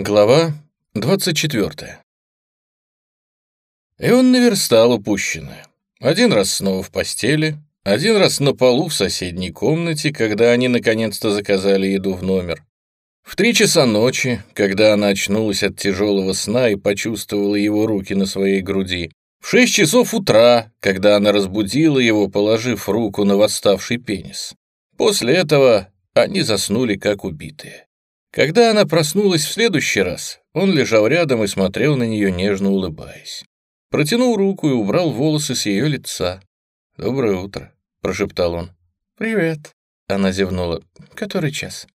Глава 24. И он наверстал упущенное. Один раз снова в постели, один раз на полу в соседней комнате, когда они наконец-то заказали еду в номер. В три часа ночи, когда она очнулась от тяжелого сна и почувствовала его руки на своей груди. В шесть часов утра, когда она разбудила его, положив руку на восставший пенис. После этого они заснули как убитые. Когда она проснулась в следующий раз, он лежал рядом и смотрел на нее, нежно улыбаясь. Протянул руку и убрал волосы с ее лица. «Доброе утро», — прошептал он. «Привет», — она зевнула. «Который час?»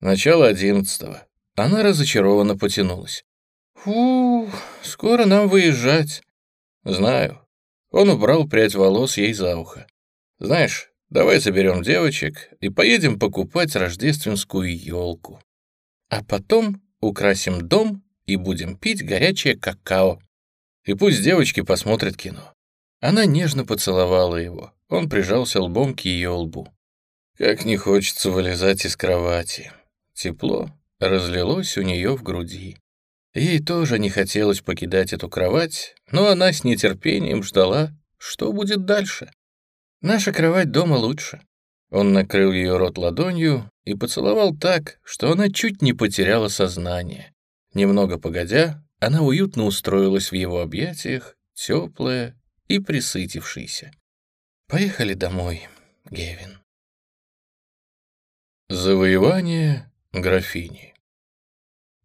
«Начало одиннадцатого». Она разочарованно потянулась. «Фу, скоро нам выезжать». «Знаю». Он убрал прядь волос ей за ухо. «Знаешь, давай заберем девочек и поедем покупать рождественскую елку. А потом украсим дом и будем пить горячее какао. И пусть девочки посмотрят кино». Она нежно поцеловала его. Он прижался лбом к ее лбу. Как не хочется вылезать из кровати. Тепло разлилось у нее в груди. Ей тоже не хотелось покидать эту кровать, но она с нетерпением ждала, что будет дальше. Наша кровать дома лучше. Он накрыл ее рот ладонью и поцеловал так, что она чуть не потеряла сознание. Немного погодя, она уютно устроилась в его объятиях, теплая и присытившаяся. «Поехали домой, Гевин». Завоевание графини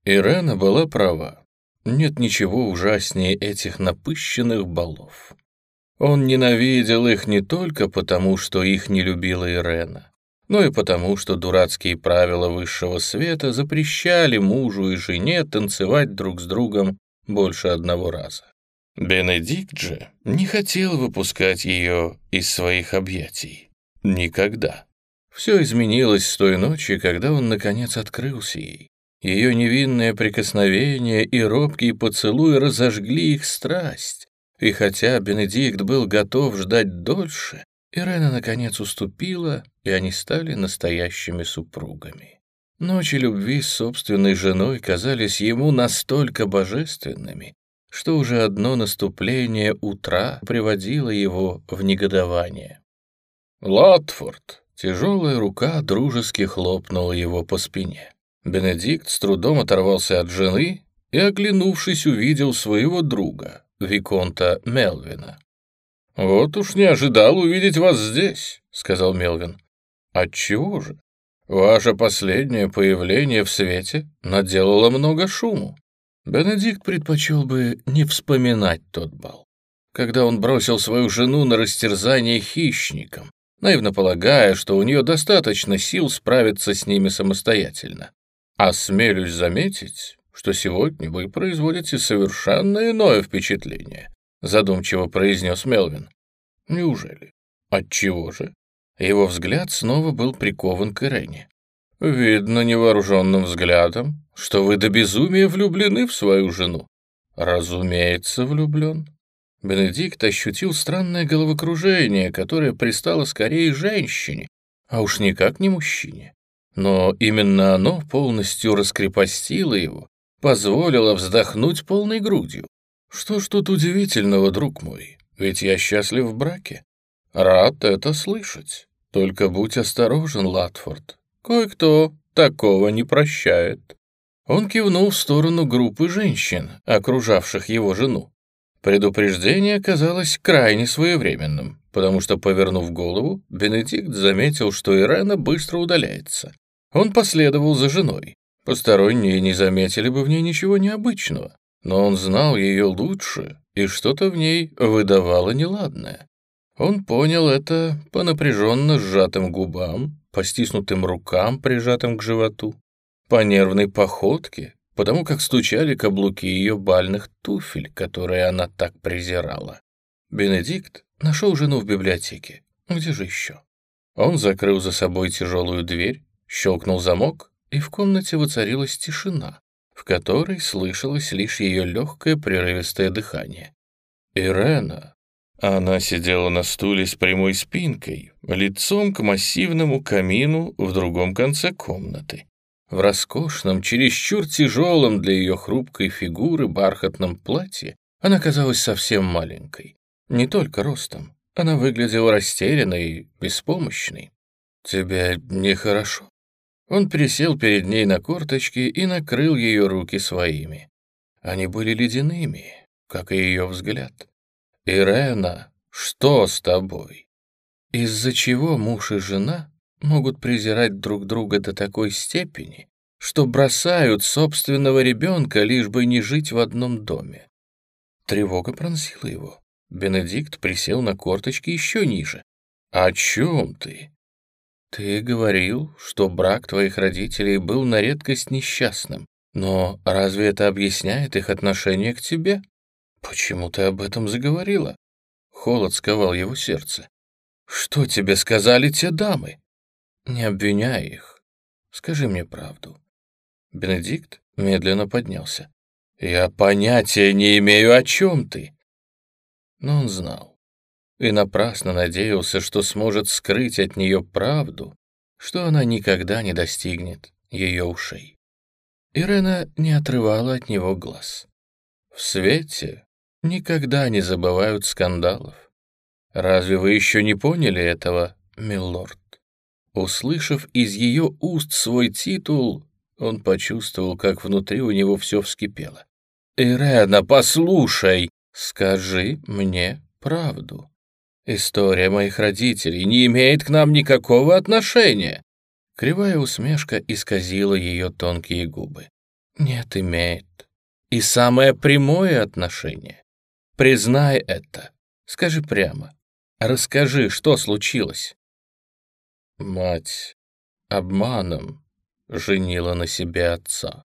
Ирена была права. Нет ничего ужаснее этих напыщенных балов. Он ненавидел их не только потому, что их не любила Ирена, но и потому, что дурацкие правила высшего света запрещали мужу и жене танцевать друг с другом больше одного раза. Бенедикт же не хотел выпускать ее из своих объятий. Никогда. Все изменилось с той ночи, когда он, наконец, открылся ей. Ее невинное прикосновение и робкий поцелуй разожгли их страсть. И хотя Бенедикт был готов ждать дольше, Ирена наконец уступила, и они стали настоящими супругами. Ночи любви с собственной женой казались ему настолько божественными, что уже одно наступление утра приводило его в негодование. «Латфорд!» — тяжелая рука дружески хлопнула его по спине. Бенедикт с трудом оторвался от жены и, оглянувшись, увидел своего друга, Виконта Мелвина. «Вот уж не ожидал увидеть вас здесь», — сказал Мелвин. «Отчего же? Ваше последнее появление в свете наделало много шуму. Бенедикт предпочел бы не вспоминать тот бал, когда он бросил свою жену на растерзание хищникам, наивно полагая, что у нее достаточно сил справиться с ними самостоятельно. Осмелюсь заметить, что сегодня вы производите совершенно иное впечатление», задумчиво произнес Мелвин. «Неужели? Отчего же?» Его взгляд снова был прикован к Ирене. «Видно невооруженным взглядом, что вы до безумия влюблены в свою жену». «Разумеется, влюблен». Бенедикт ощутил странное головокружение, которое пристало скорее женщине, а уж никак не мужчине. Но именно оно полностью раскрепостило его позволила вздохнуть полной грудью. Что ж тут удивительного, друг мой, ведь я счастлив в браке. Рад это слышать. Только будь осторожен, Латфорд. Кое-кто такого не прощает. Он кивнул в сторону группы женщин, окружавших его жену. Предупреждение казалось крайне своевременным, потому что, повернув голову, Бенедикт заметил, что Ирена быстро удаляется. Он последовал за женой. Посторонние не заметили бы в ней ничего необычного, но он знал ее лучше, и что-то в ней выдавало неладное. Он понял это по напряженно сжатым губам, по стиснутым рукам, прижатым к животу, по нервной походке, потому как стучали каблуки ее бальных туфель, которые она так презирала. Бенедикт нашел жену в библиотеке. Где же еще? Он закрыл за собой тяжелую дверь, щелкнул замок и в комнате воцарилась тишина, в которой слышалось лишь ее легкое прерывистое дыхание. «Ирена!» Она сидела на стуле с прямой спинкой, лицом к массивному камину в другом конце комнаты. В роскошном, чересчур тяжелом для ее хрупкой фигуры бархатном платье она казалась совсем маленькой. Не только ростом. Она выглядела растерянной беспомощной. «Тебе нехорошо?» Он присел перед ней на корточки и накрыл ее руки своими. Они были ледяными, как и ее взгляд. «Ирена, что с тобой?» Из-за чего муж и жена могут презирать друг друга до такой степени, что бросают собственного ребенка, лишь бы не жить в одном доме. Тревога пронзила его. Бенедикт присел на корточки еще ниже. «О чем ты?» «Ты говорил, что брак твоих родителей был на редкость несчастным, но разве это объясняет их отношение к тебе? Почему ты об этом заговорила?» Холод сковал его сердце. «Что тебе сказали те дамы?» «Не обвиняй их. Скажи мне правду». Бенедикт медленно поднялся. «Я понятия не имею, о чем ты». Но он знал и напрасно надеялся, что сможет скрыть от нее правду, что она никогда не достигнет ее ушей. Ирена не отрывала от него глаз. В свете никогда не забывают скандалов. Разве вы еще не поняли этого, милорд? Услышав из ее уст свой титул, он почувствовал, как внутри у него все вскипело. «Ирена, послушай! Скажи мне правду. История моих родителей не имеет к нам никакого отношения». Кривая усмешка исказила ее тонкие губы. «Нет, имеет. И самое прямое отношение. Признай это. Скажи прямо. Расскажи, что случилось». Мать обманом женила на себе отца.